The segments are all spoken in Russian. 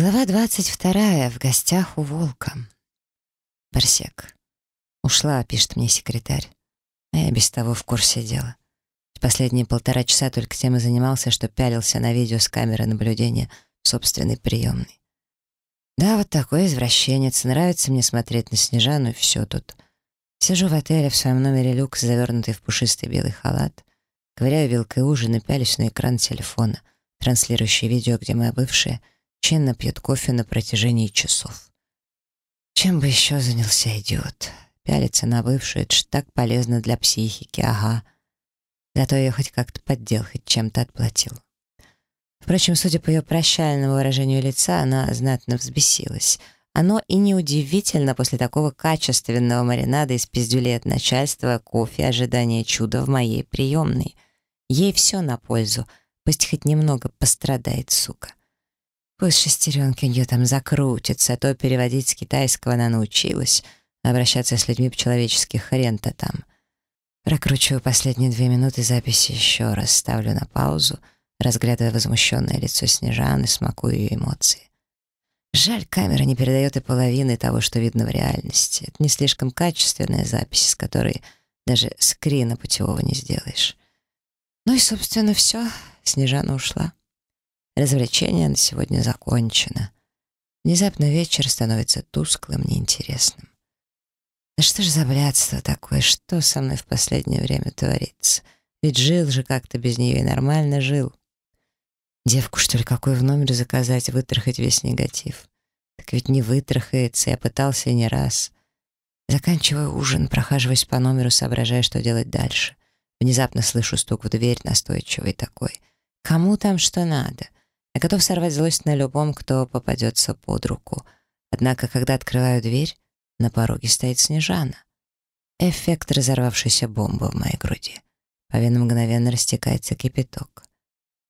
Глава двадцать вторая. В гостях у волка. Барсек. Ушла, пишет мне секретарь. А я без того в курсе дела. Последние полтора часа только тем и занимался, что пялился на видео с камеры наблюдения в собственной приемной. Да, вот такой извращенец. Нравится мне смотреть на Снежану, и все тут. Сижу в отеле в своем номере люкс, завернутый в пушистый белый халат. Ковыряю вилкой ужин и пялюсь на экран телефона, транслирующий видео, где моя бывшая — чинно пьет кофе на протяжении часов. Чем бы еще занялся идиот? Пялиться на бывшую — это ж так полезно для психики, ага. Зато я хоть как-то поддел, хоть чем-то отплатил. Впрочем, судя по ее прощальному выражению лица, она знатно взбесилась. Оно и неудивительно после такого качественного маринада из пиздюлей от начальства, кофе, ожидания чуда в моей приемной. Ей все на пользу, пусть хоть немного пострадает, сука. Пусть шестеренки у нее там закрутятся, а то переводить с китайского она научилась, обращаться с людьми по-человечески хрен-то там. Прокручиваю последние две минуты записи еще раз, ставлю на паузу, разглядывая возмущенное лицо Снежаны, смакую ее эмоции. Жаль, камера не передает и половины того, что видно в реальности. Это не слишком качественная запись, с которой даже скрина путевого не сделаешь. Ну и, собственно, все. Снежана ушла. Развлечение на сегодня закончено. Внезапно вечер становится тусклым, неинтересным. Да что ж за блядство такое? Что со мной в последнее время творится? Ведь жил же как-то без нее и нормально жил. Девку, что ли, какой в номер заказать, вытрахать весь негатив? Так ведь не вытрахается, я пытался не раз. Заканчиваю ужин, прохаживаюсь по номеру, соображая, что делать дальше. Внезапно слышу стук в дверь, настойчивый такой. Кому там что надо? Я готов сорвать злость на любом, кто попадется под руку. Однако, когда открываю дверь, на пороге стоит Снежана. Эффект разорвавшейся бомбы в моей груди. По венам мгновенно растекается кипяток.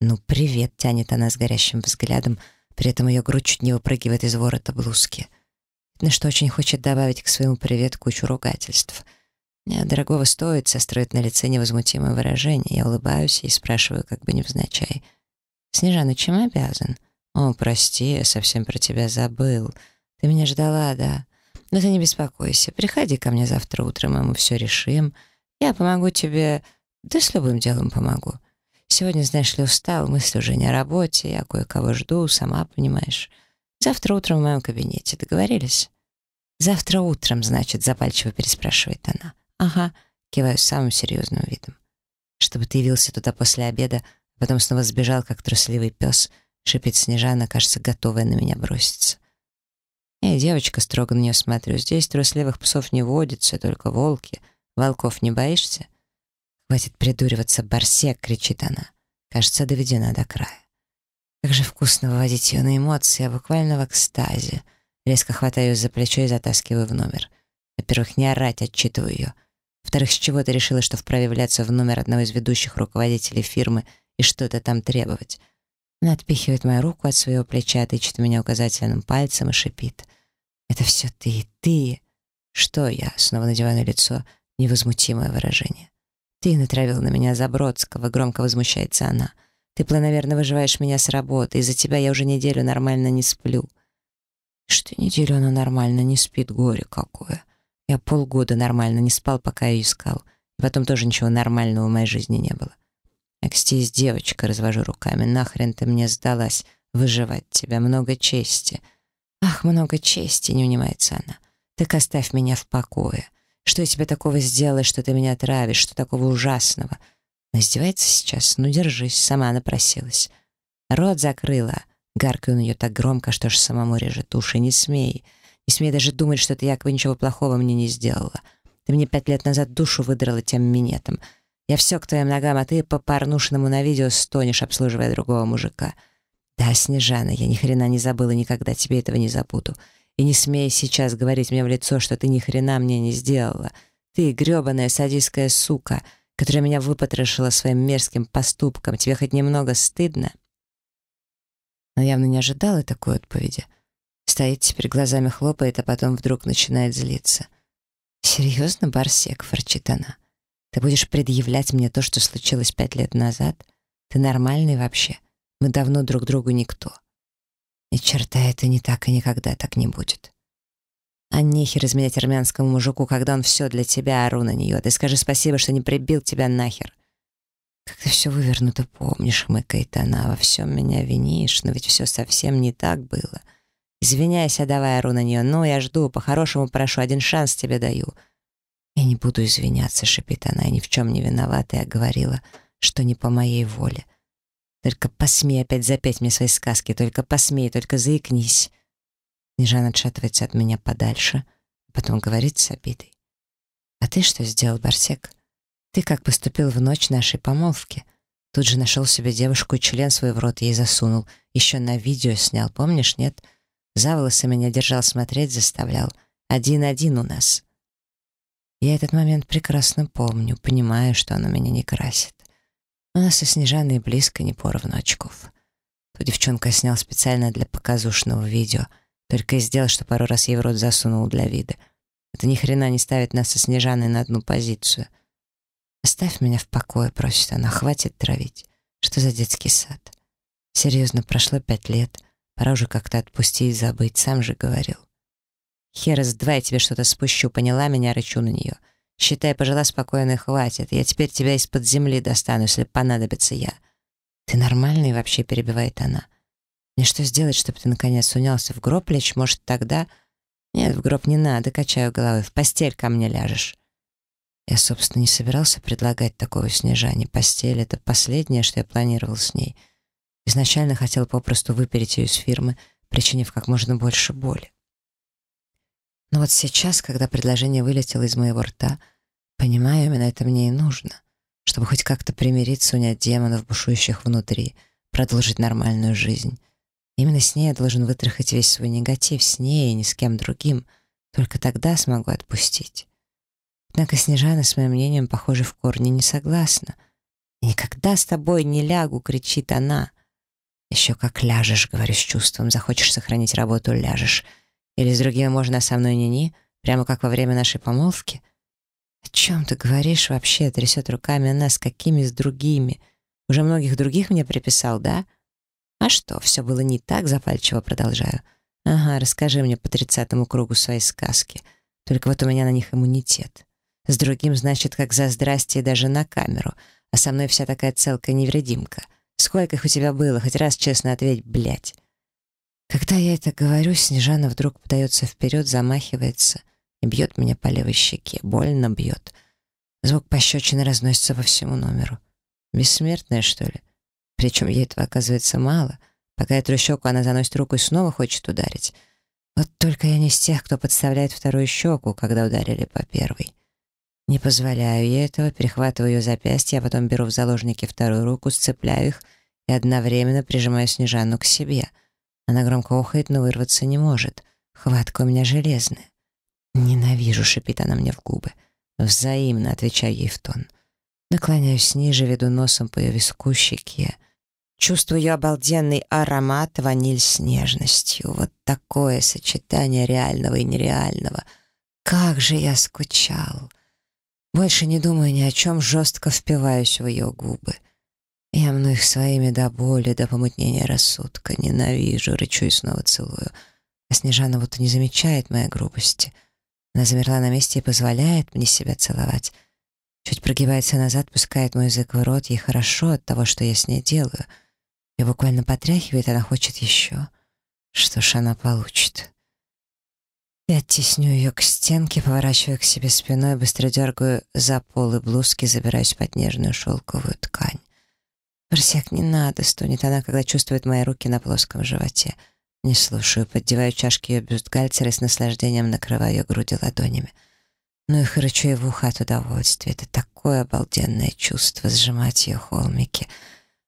«Ну, привет!» — тянет она с горящим взглядом, при этом ее грудь чуть не выпрыгивает из ворота блузки. Видно, что очень хочет добавить к своему «привет» кучу ругательств. Мне дорогого стоит, состроит на лице невозмутимое выражение. Я улыбаюсь и спрашиваю, как бы невзначай — «Снежана, чем обязан?» «О, прости, я совсем про тебя забыл. Ты меня ждала, да? Но ты не беспокойся. Приходи ко мне завтра утром, и мы все решим. Я помогу тебе... Да с любым делом помогу. Сегодня, знаешь ли, устал, мысли уже не о работе, я кое-кого жду, сама понимаешь. Завтра утром в моем кабинете. Договорились?» «Завтра утром, значит», — запальчиво переспрашивает она. «Ага», — киваю самым серьезным видом. «Чтобы ты явился туда после обеда, Потом снова сбежал, как трусливый пес. Шипит Снежана, кажется, готовая на меня броситься. Эй, девочка, строго на нее смотрю. Здесь трусливых псов не водится, только волки. Волков не боишься? Хватит придуриваться, барсек, кричит она. Кажется, доведена до края. Как же вкусно выводить ее на эмоции, я буквально в экстазе. Резко хватаю за плечо и затаскиваю в номер. Во-первых, не орать, отчитываю ее. Во-вторых, с чего ты решила, что вправе являться в номер одного из ведущих руководителей фирмы и что-то там требовать. Она отпихивает мою руку от своего плеча, тычет меня указательным пальцем и шипит. «Это все ты, ты!» «Что я?» — снова надеваю на лицо невозмутимое выражение. «Ты натравил на меня Забродского», — громко возмущается она. «Ты планомерно выживаешь меня с работы, из-за тебя я уже неделю нормально не сплю». «Что неделю она нормально не спит, горе какое!» Я полгода нормально не спал, пока ее искал. Потом тоже ничего нормального в моей жизни не было. «Акстись, девочка», — развожу руками, — «нахрен ты мне сдалась? Выживать тебя, много чести». «Ах, много чести», — не унимается она. «Так оставь меня в покое. Что я тебе такого сделала, что ты меня травишь, что такого ужасного?» Она издевается сейчас? Ну, держись, сама напросилась. Рот закрыла. Гаркаю на нее так громко, что ж самому режет уши. Не смей. Не смей даже думать, что ты якобы ничего плохого мне не сделала. Ты мне пять лет назад душу выдрала тем минетом. Я все к твоим ногам, а ты по порнушному на видео стонешь, обслуживая другого мужика. Да, Снежана, я ни хрена не забыла, никогда тебе этого не забуду. И не смей сейчас говорить мне в лицо, что ты ни хрена мне не сделала. Ты грёбаная садистская сука, которая меня выпотрошила своим мерзким поступком. Тебе хоть немного стыдно?» Но явно не ожидала такой отповеди. Стоит теперь глазами хлопает, а потом вдруг начинает злиться. «Серьезно, Барсек?» — форчит она. Ты будешь предъявлять мне то, что случилось пять лет назад? Ты нормальный вообще? Мы давно друг другу никто. Ни черта это не так и никогда так не будет. А нехер изменять армянскому мужику, когда он все для тебя, ору на нее. Ты скажи спасибо, что не прибил тебя нахер. Как ты все вывернуто помнишь, хмыкает она, во всем меня винишь, но ведь все совсем не так было. Извиняйся, давай ору на нее. Ну, я жду, по-хорошему прошу, один шанс тебе даю. Я не буду извиняться, шипит она, я ни в чем не виновата, я говорила, что не по моей воле. Только посмей опять запеть мне свои сказки, только посмей, только заикнись. Снежан отшатывается от меня подальше, а потом говорит с обидой. «А ты что сделал, Барсек? Ты как поступил в ночь нашей помолвки? Тут же нашел себе девушку и член свой в рот ей засунул. Еще на видео снял, помнишь, нет? За волосы меня держал, смотреть заставлял. Один-один у нас». Я этот момент прекрасно помню, понимаю, что оно меня не красит. У нас со Снежаной близко не поровну очков. Ту девчонка снял специально для показушного видео — только и сделал, что пару раз ей в рот засунул для вида. Это ни хрена не ставит нас со Снежаной на одну позицию. «Оставь меня в покое», — просит она, — «хватит травить. Что за детский сад?» Серьезно, прошло пять лет. Пора уже как-то отпустить, забыть, сам же говорил. «Хер из два я тебе что-то спущу, поняла меня?» — рычу на нее. «Считай, пожила спокойно, хватит. Я теперь тебя из-под земли достану, если понадобится я». «Ты нормальный?» — вообще перебивает она. Мне что сделать, чтобы ты наконец унялся в гроб лечь? Может, тогда... Нет, в гроб не надо, качаю головой. В постель ко мне ляжешь. Я, собственно, не собирался предлагать такого снижания. Постель — это последнее, что я планировал с ней. Изначально хотел попросту выпереть ее из фирмы, причинив как можно больше боли. Но вот сейчас, когда предложение вылетело из моего рта, понимаю, именно это мне и нужно, чтобы хоть как-то примириться, унять демонов, бушующих внутри, продолжить нормальную жизнь. Именно с ней я должен вытряхать весь свой негатив, с ней и ни с кем другим. Только тогда смогу отпустить. Однако Снежана с моим мнением, похоже, в корне не согласна. «Никогда с тобой не лягу!» — кричит она. «Еще как ляжешь», — говорю с чувством. «Захочешь сохранить работу — ляжешь. Или с другими можно со мной ни-ни, прямо как во время нашей помолвки?» «О чем ты говоришь вообще?» — трясет руками она. «С какими с другими? Уже многих других мне приписал, да?» «А что, все было не так?» — запальчиво продолжаю. «Ага, расскажи мне по тридцатому кругу свои сказки. Только вот у меня на них иммунитет. С другим, значит, как за здрасте даже на камеру, а со мной вся такая целка невредимка. Сколько их у тебя было? Хоть раз честно ответь, блядь». Когда я это говорю, Снежана вдруг подается вперед, замахивается и бьет меня по левой щеке. Больно бьет. Звук пощечины разносится по всему номеру. Бессмертная, что ли? Причем ей этого оказывается мало. Пока я тру щеку, она заносит руку и снова хочет ударить. Вот только я не из тех, кто подставляет вторую щеку, когда ударили по первой. Не позволяю ей этого, перехватываю ее запястье, а потом беру в заложники вторую руку, сцепляю их и одновременно прижимаю Снежану к себе. Она громко охает, но вырваться не может. Хватка у меня железная. «Ненавижу», — шипит она мне в губы. «Взаимно», — отвечаю ей в тон. Наклоняюсь ниже, веду носом по ее виску, щеке. Чувствую обалденный аромат ваниль с нежностью. Вот такое сочетание реального и нереального. Как же я скучал. Больше не думаю ни о чем, жестко впиваюсь в ее губы. Их своими до боли, до помутнения рассудка. Ненавижу, рычу и снова целую. А Снежана вот не замечает моей грубости. Она замерла на месте и позволяет мне себя целовать. Чуть прогибается назад, пускает мой язык в рот. Ей хорошо от того, что я с ней делаю — ее буквально потряхивает, она хочет еще. Что ж она получит? Я оттесню ее к стенке, поворачиваю к себе спиной, быстро дергаю за полы блузки, забираюсь под нежную шелковую ткань. «Барсяк, не надо!» — стонет она, когда чувствует мои руки на плоском животе. Не слушаю, поддеваю чашки ее бюстгальтера и с наслаждением накрываю ее груди ладонями. Ну и хрычу ей в ухо от удовольствия. Это такое обалденное чувство — сжимать ее холмики —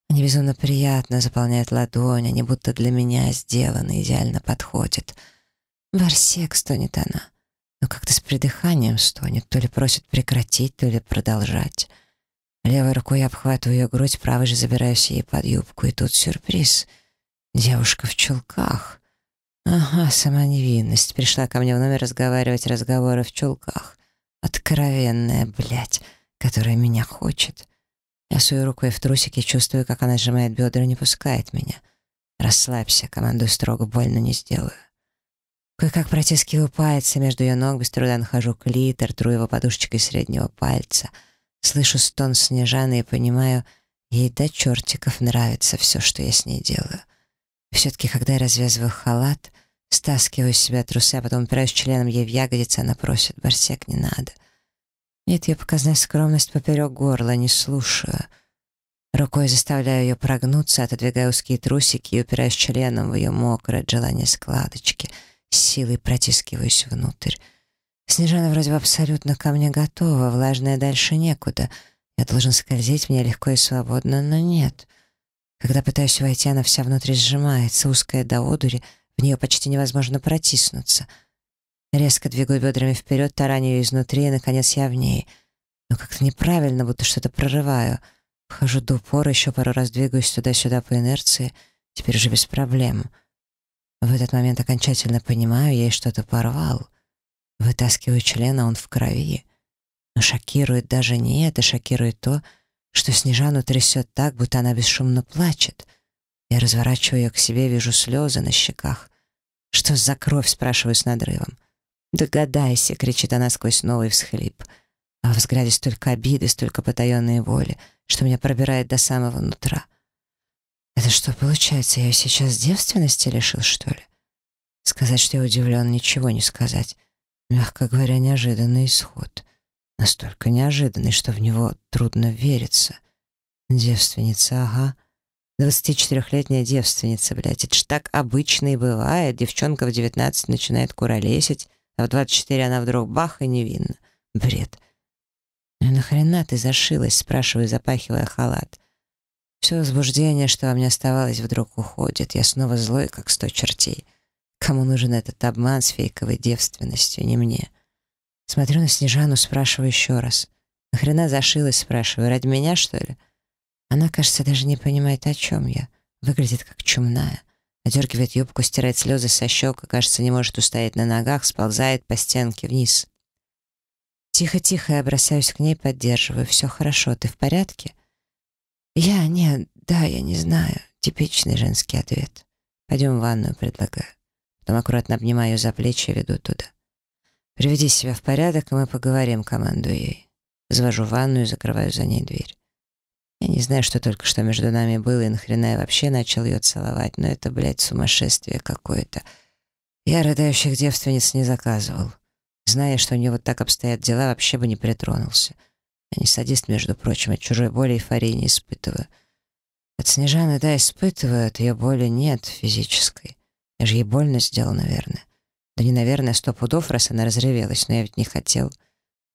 они безумно приятно заполняют ладонь, они будто для меня сделаны, идеально подходят. «Барсек», — стонет она. Но как-то с придыханием стонет, то ли просит прекратить, то ли продолжать. Левой рукой я обхватываю ее грудь, правой же забираюсь ей под юбку, и тут сюрприз. Девушка в чулках. Ага, сама невинность. Пришла ко мне в номер разговаривать разговоры в чулках. Откровенная, блядь, которая меня хочет. Я сую рукой в трусики, чувствую, как она сжимает бедра и не пускает меня. «Расслабься», — командую строго, больно не сделаю. Кое-как протискиваю пальцы между ее ног, без труда нахожу клитор, тру его подушечкой среднего пальца. Слышу стон Снежаны и понимаю, ей до чертиков нравится все, что я с ней делаю. Все-таки, когда я развязываю халат, стаскиваю с себя трусы, а потом упираюсь членом ей в ягодицы, она просит, «Барсек, не надо». Нет, ее показная скромность поперек горла, не слушаю. Рукой заставляю ее прогнуться, отодвигаю узкие трусики и упираюсь членом в ее мокрое от желания складочки. Силой протискиваюсь внутрь. Снежана вроде бы абсолютно ко мне готова, влажная дальше некуда. Я должен скользить мне легко и свободно, но нет. Когда пытаюсь войти, она вся внутри сжимается, узкая до одури, в нее почти невозможно протиснуться. Резко двигаю бедрами вперед, тараню ее изнутри, и, наконец, я в ней. Но как-то неправильно, будто что-то прорываю — Вхожу до упора, еще пару раз двигаюсь туда-сюда по инерции, теперь уже без проблем. В этот момент окончательно понимаю, я ей что-то порвал. Вытаскиваю члена, он в крови. Но шокирует даже не это, шокирует то, что Снежану трясет так, будто она бесшумно плачет. Я разворачиваю ее к себе, вижу слезы на щеках. «Что за кровь?» — спрашиваю с надрывом. «Догадайся!» — кричит она сквозь новый всхлип. А в взгляде столько обиды, столько потаенной воли — что меня пробирает до самого нутра. Это что, получается, я сейчас девственности лишил, что ли? Сказать, что я удивлен, ничего не сказать. Мягко говоря, неожиданный исход. Настолько неожиданный, что в него трудно вериться. Девственница, ага. 24-летняя девственница, блядь. Это ж так обычно и бывает. Девчонка в 19 начинает куролесить, а в 24 она вдруг бах и невинна. Бред. «Ну нахрена ты зашилась?» — спрашиваю, запахивая халат. Все возбуждение, что во мне оставалось, вдруг уходит. Я снова злой, как сто чертей. Кому нужен этот обман с фейковой девственностью? Не мне. Смотрю на Снежану, спрашиваю еще раз. «Нахрена зашилась?» — спрашиваю. «Ради меня, что ли?» Она, кажется, даже не понимает, о чем я. Выглядит как чумная. Одергивает юбку, стирает слезы со щек, кажется, не может устоять на ногах, сползает по стенке вниз. Тихо-тихо я бросаюсь к ней, поддерживаю. «Все хорошо, ты в порядке?» «Я? Нет, да, я не знаю». Типичный женский ответ. «Пойдем в ванную», предлагаю. Потом аккуратно обнимаю ее за плечи и веду туда. «Приведи себя в порядок, и мы поговорим», — командую ей. Завожу ванную и закрываю за ней дверь. Я не знаю, что только что между нами было, и нахрена я вообще начал ее целовать, но это, блядь, сумасшествие какое-то. Я рыдающих девственниц не заказывал. Зная, что у него вот так обстоят дела, вообще бы не притронулся. Я не садист, между прочим, от чужой боли эйфории не испытываю. От Снежаны, да, испытываю, от ее боли нет физической. Я же ей больно сделал, наверное. Да не, наверное, сто пудов, раз она разревелась, но я ведь не хотел.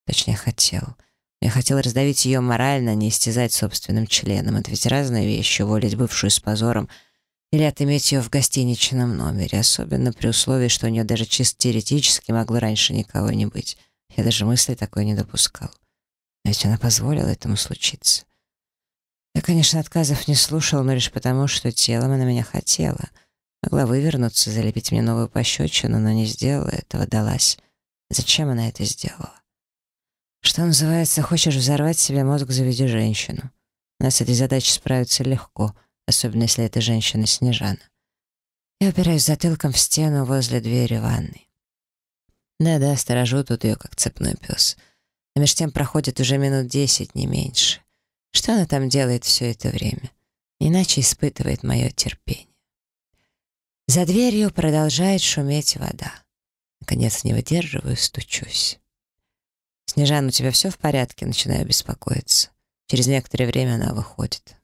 Точнее, хотел. Я хотел раздавить ее морально, не истязать собственным членом. Это ведь разные вещи, уволить бывшую с позором — или отыметь ее в гостиничном номере, особенно при условии, что у нее даже чисто теоретически могло раньше никого не быть. Я даже мысли такой не допускал. Но ведь она позволила этому случиться. Я, конечно, отказов не слушал, но лишь потому, что телом она меня хотела. Могла вывернуться, залепить мне новую пощечину, но не сделала этого, далась. Зачем она это сделала? Что называется, хочешь взорвать себе мозг, заведи женщину. Нас с этой задачей справиться легко — особенно если это женщина Снежана. Я упираюсь затылком в стену возле двери ванной. Да-да, сторожу тут ее, как цепной пес. А между тем проходит уже минут десять, не меньше. Что она там делает все это время? Иначе испытывает мое терпение. За дверью продолжает шуметь вода. Наконец не выдерживаю, стучусь. «Снежан, у тебя все в порядке?» Начинаю беспокоиться. Через некоторое время она выходит.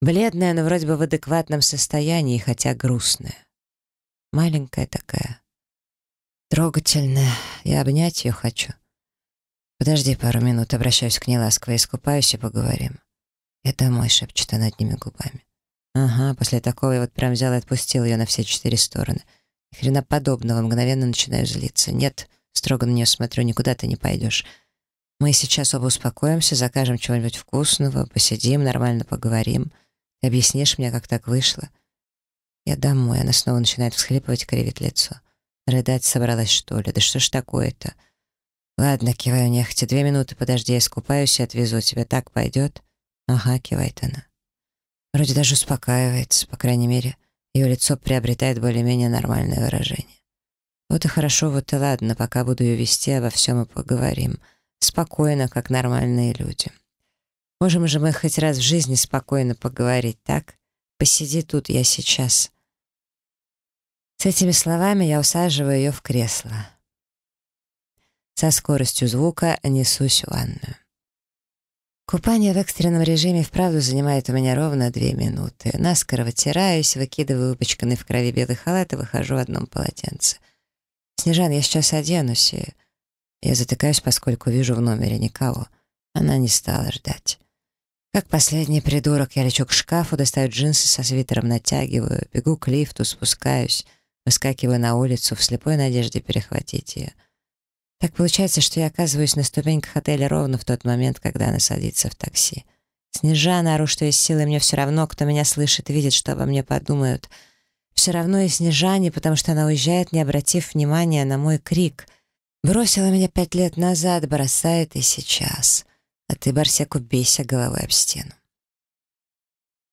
Бледная, но вроде бы в адекватном состоянии, хотя грустная. Маленькая такая. Трогательная. Я обнять ее хочу. Подожди пару минут, обращаюсь к ней ласково, искупаюсь и поговорим. Я домой, шепчет она одними губами. Ага, после такого я вот прям взял и отпустил ее на все четыре стороны. Ни хрена подобного, мгновенно начинаю злиться. Нет, строго на нее смотрю, никуда ты не пойдешь. Мы сейчас оба успокоимся, закажем чего-нибудь вкусного, посидим, нормально поговорим. Ты объяснишь мне, как так вышло?» «Я домой». Она снова начинает всхлипывать, кривит лицо. Рыдать собралась, что ли? Да что ж такое-то? «Ладно, киваю нехотя. Две минуты подожди, я искупаюсь и отвезу тебя. Так пойдет?» «Ага», кивает она. Вроде даже успокаивается, по крайней мере, ее лицо приобретает более-менее нормальное выражение. Вот и хорошо, вот и ладно, пока буду ее вести, обо всем и поговорим. Спокойно, как нормальные люди. Можем же мы хоть раз в жизни спокойно поговорить, так? Посиди тут, я сейчас. С этими словами я усаживаю ее в кресло. Со скоростью звука несусь в ванную. Купание в экстренном режиме вправду занимает у меня ровно две минуты. Наскоро вытираюсь, выкидываю выпачканный в крови белый халат и выхожу в одном полотенце — «Снежан, я сейчас оденусь, и...» Я затыкаюсь, поскольку вижу в номере никого. Она не стала ждать. Как последний придурок, я лечу к шкафу, достаю джинсы со свитером, натягиваю, бегу к лифту, спускаюсь, выскакиваю на улицу в слепой надежде перехватить ее. Так получается, что я оказываюсь на ступеньках отеля ровно в тот момент, когда она садится в такси. Снежана, ору, что есть силы, мне все равно, кто меня слышит, видит, что обо мне подумают — все равно и Снежане, потому что она уезжает, не обратив внимания на мой крик. Бросила меня пять лет назад, бросает и сейчас. А ты, Барсек, убейся головой об стену.